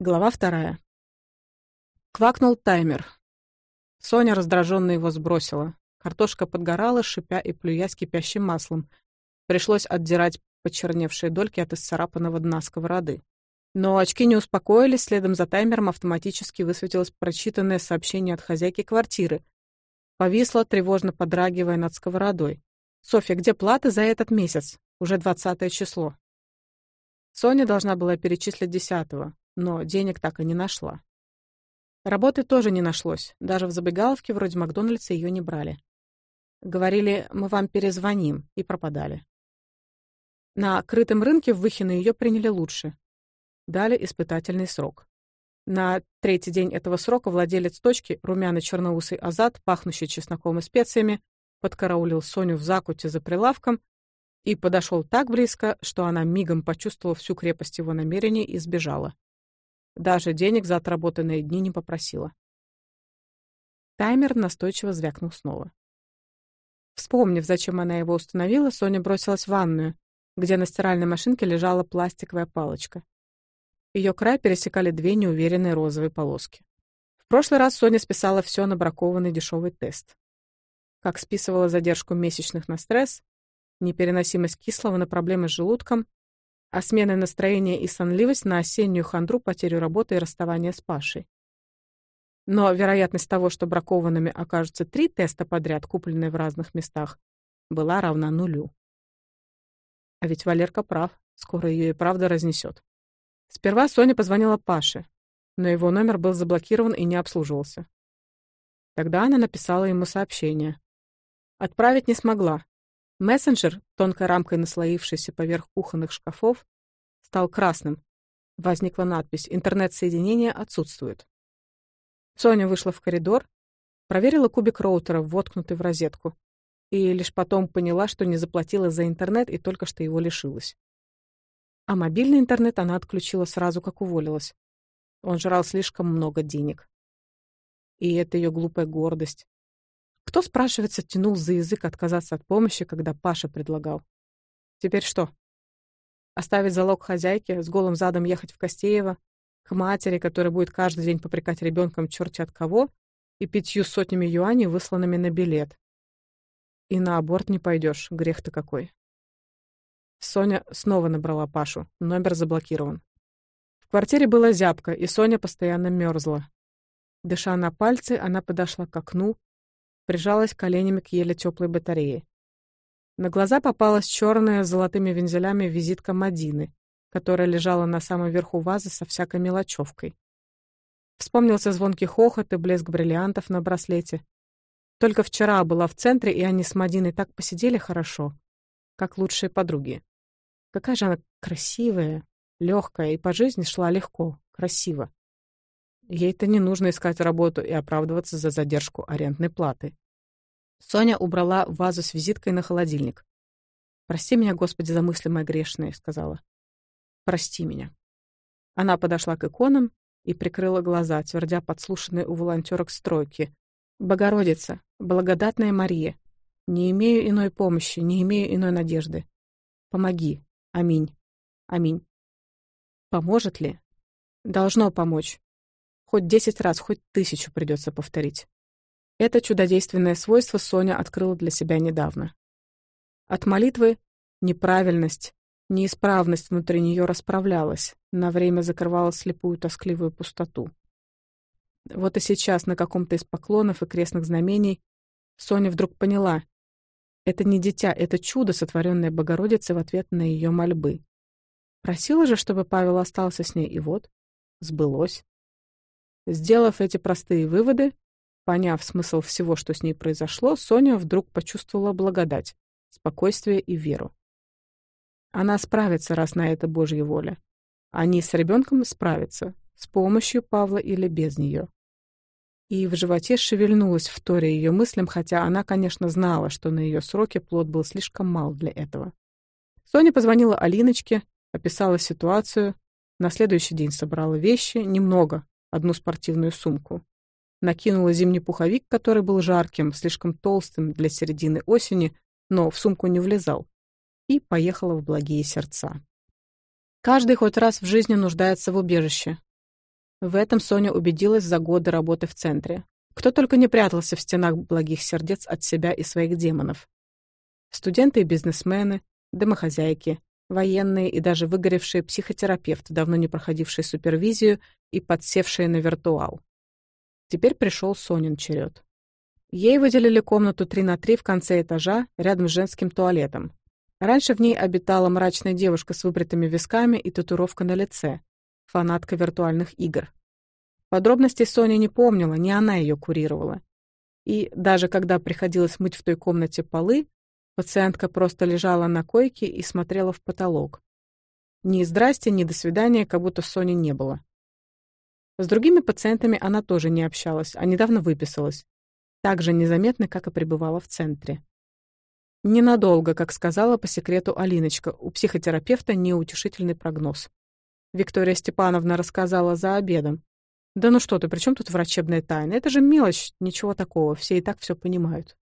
Глава вторая. Квакнул таймер. Соня раздраженно его сбросила. Картошка подгорала, шипя и плюя с кипящим маслом. Пришлось отдирать почерневшие дольки от исцарапанного дна сковороды. Но очки не успокоились, следом за таймером автоматически высветилось прочитанное сообщение от хозяйки квартиры. Повисло, тревожно подрагивая над сковородой. «Софья, где плата за этот месяц? Уже двадцатое число». Соня должна была перечислить десятого но денег так и не нашла. Работы тоже не нашлось, даже в забегаловке вроде Макдональдса ее не брали. Говорили, мы вам перезвоним, и пропадали. На крытом рынке в Выхино ее приняли лучше. Дали испытательный срок. На третий день этого срока владелец точки, румяный черноусый азат, пахнущий чесноком и специями, подкараулил Соню в закуте за прилавком и подошел так близко, что она мигом почувствовала всю крепость его намерений и сбежала. Даже денег за отработанные дни не попросила. Таймер настойчиво звякнул снова. Вспомнив, зачем она его установила, Соня бросилась в ванную, где на стиральной машинке лежала пластиковая палочка. Ее край пересекали две неуверенные розовые полоски. В прошлый раз Соня списала все на бракованный дешевый тест. Как списывала задержку месячных на стресс, непереносимость кислого на проблемы с желудком а смены настроения и сонливость на осеннюю хандру, потерю работы и расставание с Пашей. Но вероятность того, что бракованными окажутся три теста подряд, купленные в разных местах, была равна нулю. А ведь Валерка прав, скоро ее и правда разнесет. Сперва Соня позвонила Паше, но его номер был заблокирован и не обслуживался. Тогда она написала ему сообщение. Отправить не смогла, Мессенджер, тонкой рамкой наслоившийся поверх кухонных шкафов, стал красным. Возникла надпись «Интернет-соединение отсутствует». Соня вышла в коридор, проверила кубик роутера, воткнутый в розетку, и лишь потом поняла, что не заплатила за интернет и только что его лишилась. А мобильный интернет она отключила сразу, как уволилась. Он жрал слишком много денег. И это ее глупая гордость. Кто, спрашивается, тянул за язык отказаться от помощи, когда Паша предлагал? Теперь что? Оставить залог хозяйки, с голым задом ехать в Костеево, к матери, которая будет каждый день попрекать ребенком черти от кого, и пятью сотнями юаней, высланными на билет. И на аборт не пойдешь, грех ты какой. Соня снова набрала Пашу, номер заблокирован. В квартире была зябка, и Соня постоянно мерзла. Дыша на пальцы, она подошла к окну, прижалась коленями к еле теплой батарее. На глаза попалась черная с золотыми вензелями визитка Мадины, которая лежала на самом верху вазы со всякой мелочевкой. Вспомнился звонкий хохот и блеск бриллиантов на браслете. Только вчера была в центре, и они с Мадиной так посидели хорошо, как лучшие подруги. Какая же она красивая, легкая и по жизни шла легко, красиво. Ей-то не нужно искать работу и оправдываться за задержку арендной платы. Соня убрала вазу с визиткой на холодильник. «Прости меня, Господи, за мысли мои грешные», — сказала. «Прости меня». Она подошла к иконам и прикрыла глаза, твердя подслушанные у волонтерок стройки. «Богородица, благодатная Мария, не имею иной помощи, не имею иной надежды. Помоги. Аминь. Аминь». Поможет ли? Должно помочь. Хоть десять раз, хоть тысячу придется повторить. Это чудодейственное свойство Соня открыла для себя недавно. От молитвы неправильность, неисправность внутри нее расправлялась, на время закрывала слепую тоскливую пустоту. Вот и сейчас на каком-то из поклонов и крестных знамений Соня вдруг поняла — это не дитя, это чудо, сотворенное Богородицей в ответ на ее мольбы. Просила же, чтобы Павел остался с ней, и вот, сбылось. Сделав эти простые выводы, поняв смысл всего, что с ней произошло, Соня вдруг почувствовала благодать, спокойствие и веру. Она справится, раз на это Божья воля. Они с ребенком справятся, с помощью Павла или без нее. И в животе шевельнулась в Торе ее мыслям, хотя она, конечно, знала, что на ее сроке плод был слишком мал для этого. Соня позвонила Алиночке, описала ситуацию, на следующий день собрала вещи, немного, одну спортивную сумку. Накинула зимний пуховик, который был жарким, слишком толстым для середины осени, но в сумку не влезал, и поехала в благие сердца. Каждый хоть раз в жизни нуждается в убежище. В этом Соня убедилась за годы работы в центре. Кто только не прятался в стенах благих сердец от себя и своих демонов. Студенты и бизнесмены, домохозяйки, военные и даже выгоревшие психотерапевты, давно не проходившие супервизию и подсевшие на виртуал. Теперь пришел Сонин черед. Ей выделили комнату 3 на 3 в конце этажа, рядом с женским туалетом. Раньше в ней обитала мрачная девушка с выбритыми висками и татуировка на лице, фанатка виртуальных игр. Подробностей Соня не помнила, не она ее курировала. И даже когда приходилось мыть в той комнате полы, Пациентка просто лежала на койке и смотрела в потолок. Ни здрасте, ни до свидания, как будто Сони не было. С другими пациентами она тоже не общалась, а недавно выписалась. Так же незаметно, как и пребывала в центре. Ненадолго, как сказала по секрету Алиночка, у психотерапевта неутешительный прогноз. Виктория Степановна рассказала за обедом. «Да ну что ты, при чем тут врачебная тайна? Это же мелочь, ничего такого, все и так все понимают».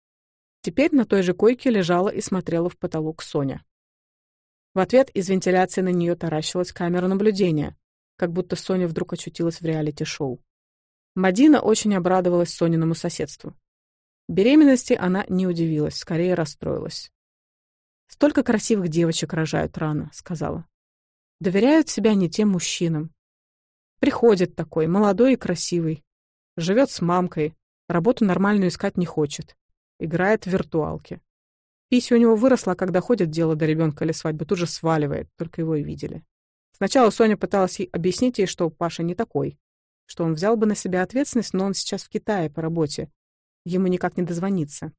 Теперь на той же койке лежала и смотрела в потолок Соня. В ответ из вентиляции на нее таращилась камера наблюдения, как будто Соня вдруг очутилась в реалити-шоу. Мадина очень обрадовалась Сониному соседству. Беременности она не удивилась, скорее расстроилась. «Столько красивых девочек рожают рано», — сказала. «Доверяют себя не тем мужчинам. Приходит такой, молодой и красивый. Живет с мамкой, работу нормальную искать не хочет играет в виртуалки. Писи у него выросла, когда ходит дело до ребенка или свадьбы, тут же сваливает, только его и видели. Сначала Соня пыталась ей объяснить ей, что Паша не такой, что он взял бы на себя ответственность, но он сейчас в Китае по работе. Ему никак не дозвониться.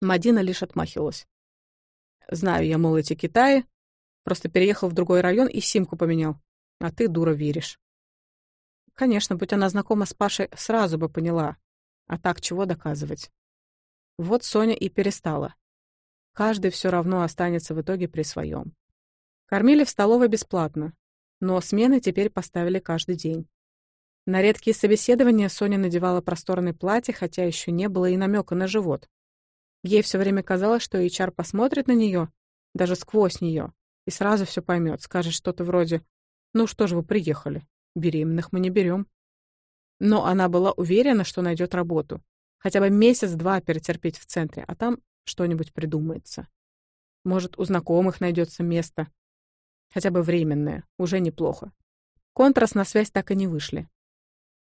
Мадина лишь отмахивалась. «Знаю я, мол, эти Китаи. Просто переехал в другой район и симку поменял. А ты, дура, веришь». Конечно, будь она знакома с Пашей, сразу бы поняла. А так чего доказывать? Вот Соня и перестала. Каждый все равно останется в итоге при своем. Кормили в столовой бесплатно, но смены теперь поставили каждый день. На редкие собеседования Соня надевала просторное платье, хотя еще не было и намека на живот. Ей все время казалось, что HR посмотрит на нее, даже сквозь нее, и сразу все поймет, скажет что-то вроде «Ну что ж вы приехали, беременных мы не берем». Но она была уверена, что найдет работу хотя бы месяц-два перетерпеть в центре, а там что-нибудь придумается. Может, у знакомых найдется место. Хотя бы временное, уже неплохо. Контраст на связь так и не вышли.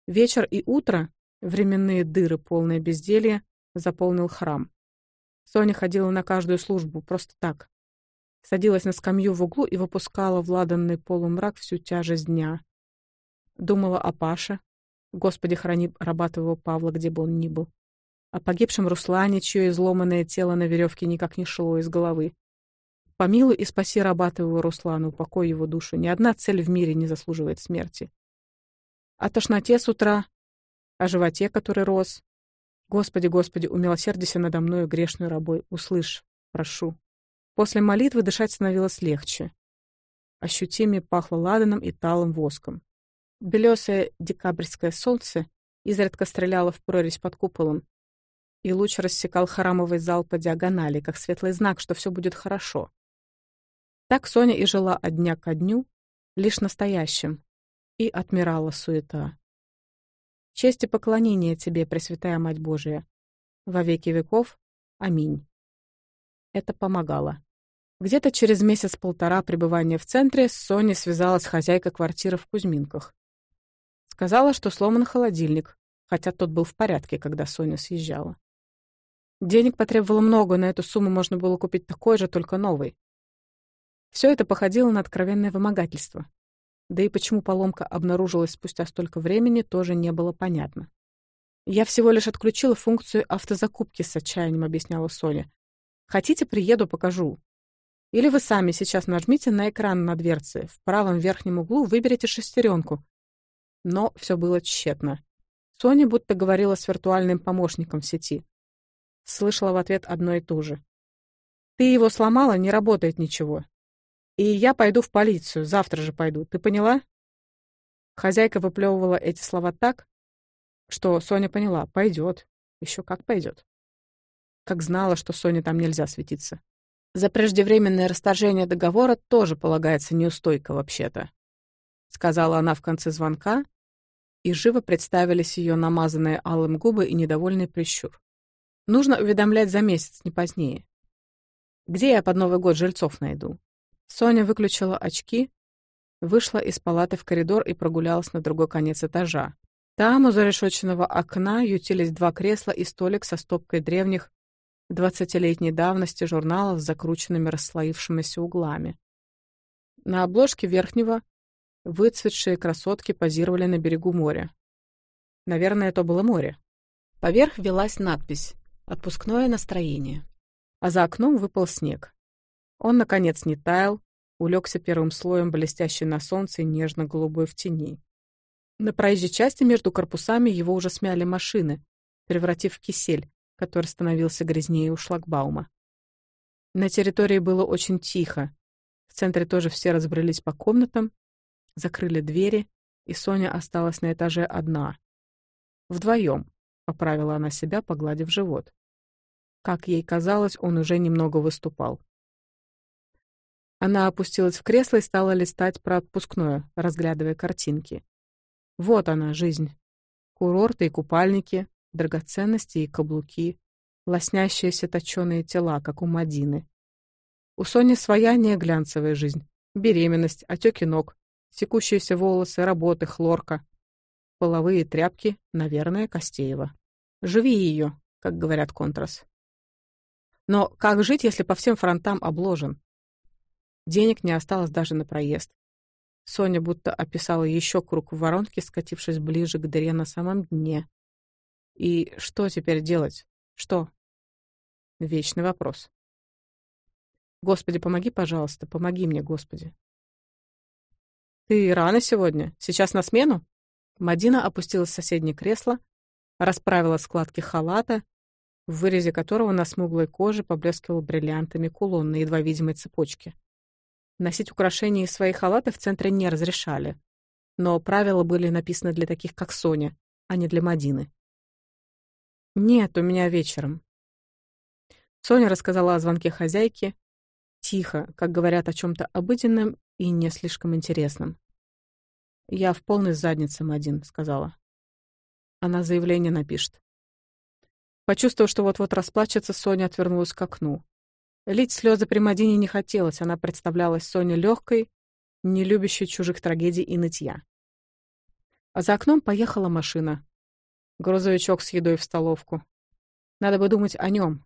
Вечер и утро, временные дыры, полное безделье, заполнил храм. Соня ходила на каждую службу, просто так. Садилась на скамью в углу и выпускала в ладанный полумрак всю тяжесть дня. Думала о Паше. Господи, храни раба Павла, где бы он ни был о погибшем Руслане, чье изломанное тело на веревке никак не шло из головы. Помилуй и спаси раба твоего Руслана, упокой его душу. Ни одна цель в мире не заслуживает смерти. О тошноте с утра, о животе, который рос. Господи, Господи, умилосердися надо мною грешную рабой. Услышь, прошу. После молитвы дышать становилось легче. Ощутимо пахло ладаном и талым воском. Белесое декабрьское солнце изредка стреляло в прорезь под куполом, и луч рассекал храмовый зал по диагонали, как светлый знак, что все будет хорошо. Так Соня и жила от дня ко дню, лишь настоящим, и отмирала суета. Честь и поклонение тебе, Пресвятая Мать Божия. Во веки веков. Аминь. Это помогало. Где-то через месяц-полтора пребывания в центре Соня связалась хозяйка квартиры в Кузьминках. Сказала, что сломан холодильник, хотя тот был в порядке, когда Соня съезжала. Денег потребовало много, на эту сумму можно было купить такой же, только новый. Все это походило на откровенное вымогательство. Да и почему поломка обнаружилась спустя столько времени, тоже не было понятно. «Я всего лишь отключила функцию автозакупки с отчаянием», — объясняла Соня. «Хотите, приеду, покажу. Или вы сами сейчас нажмите на экран на дверце, в правом верхнем углу выберите шестеренку. Но все было тщетно. Соня будто говорила с виртуальным помощником в сети слышала в ответ одно и то же. «Ты его сломала, не работает ничего. И я пойду в полицию, завтра же пойду, ты поняла?» Хозяйка выплевывала эти слова так, что Соня поняла, пойдет, еще как пойдет. Как знала, что Соне там нельзя светиться. За преждевременное расторжение договора тоже полагается неустойка вообще-то. Сказала она в конце звонка, и живо представились ее намазанные алым губы и недовольный прищур. Нужно уведомлять за месяц, не позднее. Где я под Новый год жильцов найду? Соня выключила очки, вышла из палаты в коридор и прогулялась на другой конец этажа. Там у зарешоченного окна ютились два кресла и столик со стопкой древних двадцатилетней давности журналов с закрученными расслоившимися углами. На обложке верхнего выцветшие красотки позировали на берегу моря. Наверное, это было море. Поверх велась надпись отпускное настроение. А за окном выпал снег. Он, наконец, не таял, улегся первым слоем блестящий на солнце нежно-голубой в тени. На проезжей части между корпусами его уже смяли машины, превратив в кисель, который становился грязнее у шлагбаума. На территории было очень тихо. В центре тоже все разбрелись по комнатам, закрыли двери, и Соня осталась на этаже одна. Вдвоем. — поправила она себя, погладив живот. Как ей казалось, он уже немного выступал. Она опустилась в кресло и стала листать про отпускное, разглядывая картинки. Вот она, жизнь. Курорты и купальники, драгоценности и каблуки, лоснящиеся точёные тела, как у Мадины. У Сони своя неглянцевая жизнь. Беременность, отеки ног, секущиеся волосы, работы, хлорка половые тряпки, наверное, Костеева. Живи ее, как говорят контрас. Но как жить, если по всем фронтам обложен? Денег не осталось даже на проезд. Соня будто описала еще круг воронки, скатившись ближе к дыре на самом дне. И что теперь делать? Что? Вечный вопрос. Господи, помоги, пожалуйста, помоги мне, Господи. Ты рано сегодня? Сейчас на смену? Мадина опустилась в соседнее кресло, расправила складки халата, в вырезе которого на смуглой коже поблескивал бриллиантами кулон на едва видимой цепочке. Носить украшения из своей халаты в центре не разрешали, но правила были написаны для таких, как Соня, а не для Мадины. «Нет, у меня вечером». Соня рассказала о звонке хозяйки, тихо, как говорят о чем то обыденном и не слишком интересном. «Я в полной заднице, Мадин», — сказала. Она заявление напишет. Почувствовав, что вот-вот расплачется, Соня отвернулась к окну. Лить слезы при Мадине не хотелось, она представлялась Соне легкой, не любящей чужих трагедий и нытья. А за окном поехала машина. Грузовичок с едой в столовку. Надо бы думать о нем.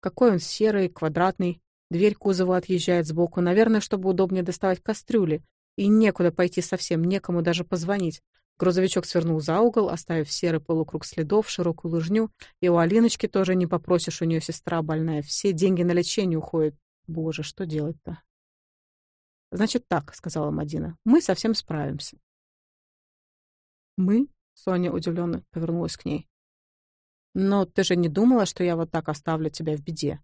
Какой он серый, квадратный, дверь кузова отъезжает сбоку, наверное, чтобы удобнее доставать кастрюли, и некуда пойти совсем, некому даже позвонить. Грузовичок свернул за угол, оставив серый полукруг следов, широкую лыжню. И у Алиночки тоже не попросишь, у нее сестра больная. Все деньги на лечение уходят. Боже, что делать-то? «Значит так», — сказала Мадина, — «мы совсем справимся». «Мы?» — Соня удивленно повернулась к ней. «Но ты же не думала, что я вот так оставлю тебя в беде?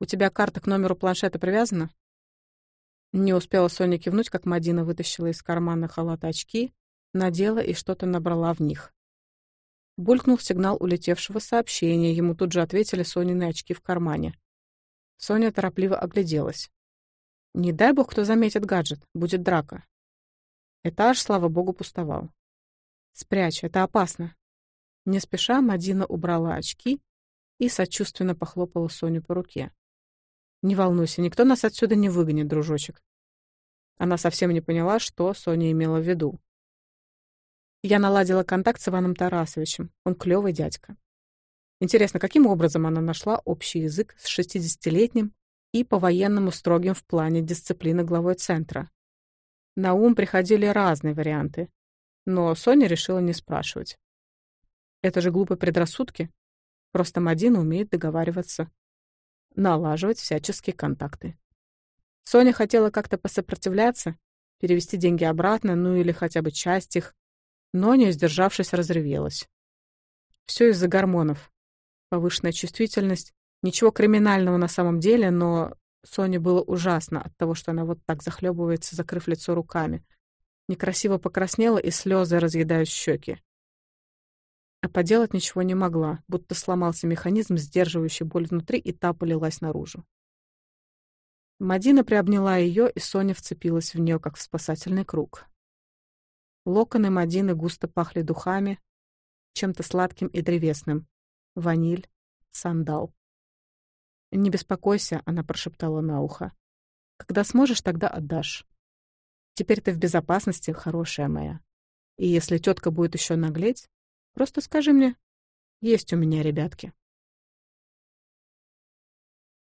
У тебя карта к номеру планшета привязана?» Не успела Соня кивнуть, как Мадина вытащила из кармана халата очки, надела и что-то набрала в них. Булькнул сигнал улетевшего сообщения, ему тут же ответили Сонины очки в кармане. Соня торопливо огляделась. «Не дай бог, кто заметит гаджет, будет драка». Этаж, слава богу, пустовал. «Спрячь, это опасно». Не спеша Мадина убрала очки и сочувственно похлопала Соню по руке. Не волнуйся, никто нас отсюда не выгонит, дружочек. Она совсем не поняла, что Соня имела в виду. Я наладила контакт с Иваном Тарасовичем. Он клёвый дядька. Интересно, каким образом она нашла общий язык с шестидесятилетним и по-военному строгим в плане дисциплины главой центра? На ум приходили разные варианты, но Соня решила не спрашивать. Это же глупые предрассудки. Просто Мадина умеет договариваться налаживать всяческие контакты. Соня хотела как-то посопротивляться, перевести деньги обратно, ну или хотя бы часть их, но, не сдержавшись, разревелась. Все из-за гормонов. Повышенная чувствительность, ничего криминального на самом деле, но Соне было ужасно от того, что она вот так захлебывается, закрыв лицо руками. Некрасиво покраснела, и слезы разъедают щеки а поделать ничего не могла, будто сломался механизм, сдерживающий боль внутри, и та полилась наружу. Мадина приобняла ее, и Соня вцепилась в нее, как в спасательный круг. Локоны Мадины густо пахли духами, чем-то сладким и древесным. Ваниль, сандал. «Не беспокойся», — она прошептала на ухо. «Когда сможешь, тогда отдашь. Теперь ты в безопасности, хорошая моя. И если тетка будет еще наглеть, Просто скажи мне, есть у меня ребятки.